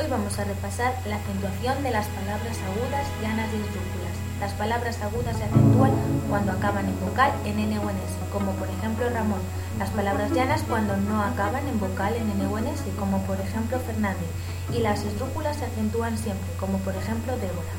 Hoy vamos a repasar la acentuación de las palabras agudas, llanas y esdrújulas. Las palabras agudas se acentúan cuando acaban en vocal en N o en S, como por ejemplo Ramón. Las palabras llanas cuando no acaban en vocal en N o en S, como por ejemplo Fernández. Y las esdrújulas se acentúan siempre, como por ejemplo Débora.